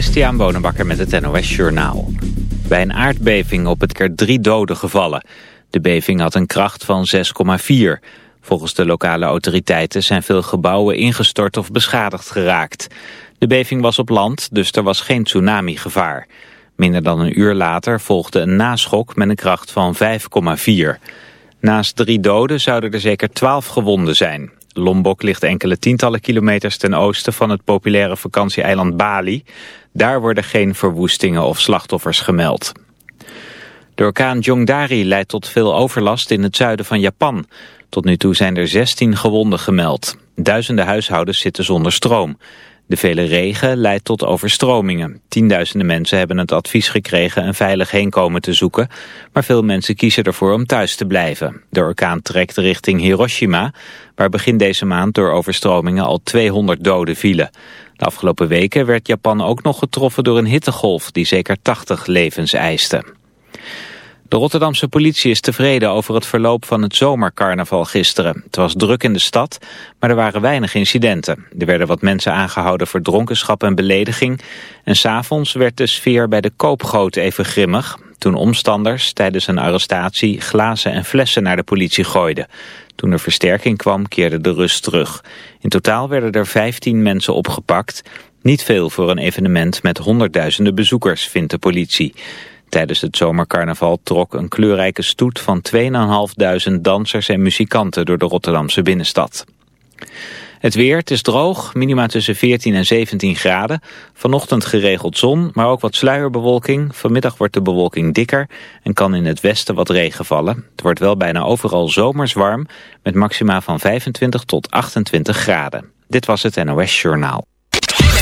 Christian Bonenbakker met het NOS Journaal. Bij een aardbeving op het keer drie doden gevallen. De beving had een kracht van 6,4. Volgens de lokale autoriteiten zijn veel gebouwen ingestort of beschadigd geraakt. De beving was op land, dus er was geen tsunami-gevaar. Minder dan een uur later volgde een naschok met een kracht van 5,4. Naast drie doden zouden er zeker twaalf gewonden zijn. Lombok ligt enkele tientallen kilometers ten oosten van het populaire vakantieeiland Bali. Daar worden geen verwoestingen of slachtoffers gemeld. De orkaan Jongdari leidt tot veel overlast in het zuiden van Japan. Tot nu toe zijn er 16 gewonden gemeld. Duizenden huishoudens zitten zonder stroom. De vele regen leidt tot overstromingen. Tienduizenden mensen hebben het advies gekregen een veilig heenkomen te zoeken, maar veel mensen kiezen ervoor om thuis te blijven. De orkaan trekt richting Hiroshima, waar begin deze maand door overstromingen al 200 doden vielen. De afgelopen weken werd Japan ook nog getroffen door een hittegolf die zeker 80 levens eiste. De Rotterdamse politie is tevreden over het verloop van het zomercarnaval gisteren. Het was druk in de stad, maar er waren weinig incidenten. Er werden wat mensen aangehouden voor dronkenschap en belediging. En s'avonds werd de sfeer bij de koopgoot even grimmig... toen omstanders tijdens een arrestatie glazen en flessen naar de politie gooiden. Toen er versterking kwam, keerde de rust terug. In totaal werden er 15 mensen opgepakt... Niet veel voor een evenement met honderdduizenden bezoekers, vindt de politie. Tijdens het zomercarnaval trok een kleurrijke stoet van 2.500 dansers en muzikanten door de Rotterdamse binnenstad. Het weer, het is droog, minima tussen 14 en 17 graden. Vanochtend geregeld zon, maar ook wat sluierbewolking. Vanmiddag wordt de bewolking dikker en kan in het westen wat regen vallen. Het wordt wel bijna overal zomers warm, met maxima van 25 tot 28 graden. Dit was het NOS Journaal.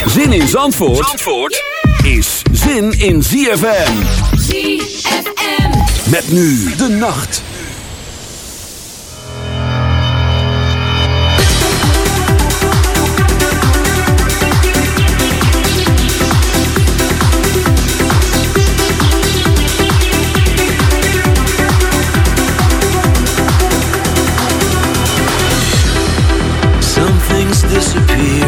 Zin in Zandvoort, Zandvoort is zin in ZFM. ZFM. Met nu de nacht. Some things disappear inside. Should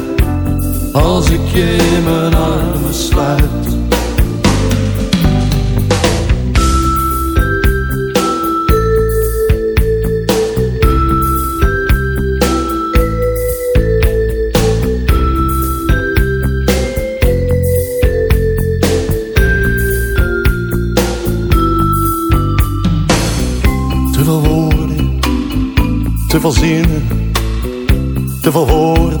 als ik je in mijn armen sluit. Te veel te veel zinnen, te veel woorden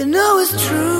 You know it's true.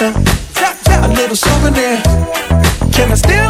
myself a little souvenir. Can I still?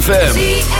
ZFM.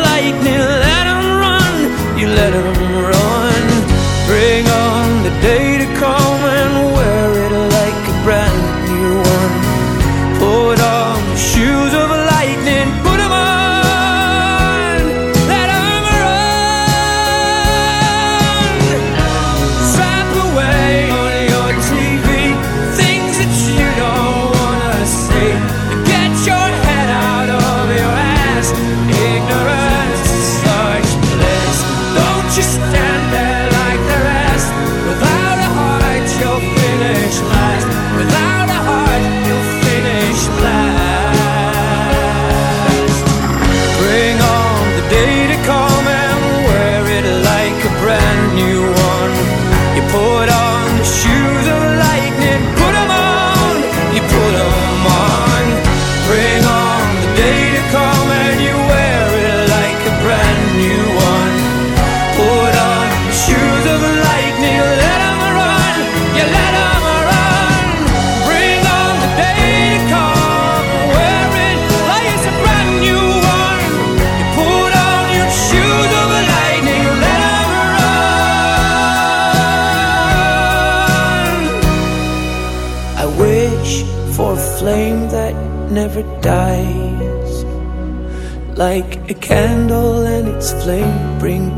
lightning,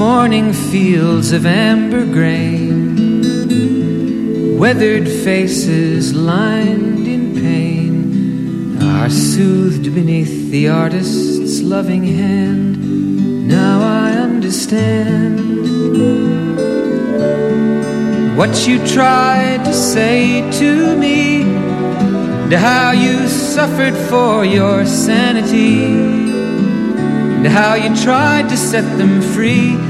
Morning fields of amber grain, weathered faces lined in pain, are soothed beneath the artist's loving hand. Now I understand what you tried to say to me, and how you suffered for your sanity, and how you tried to set them free.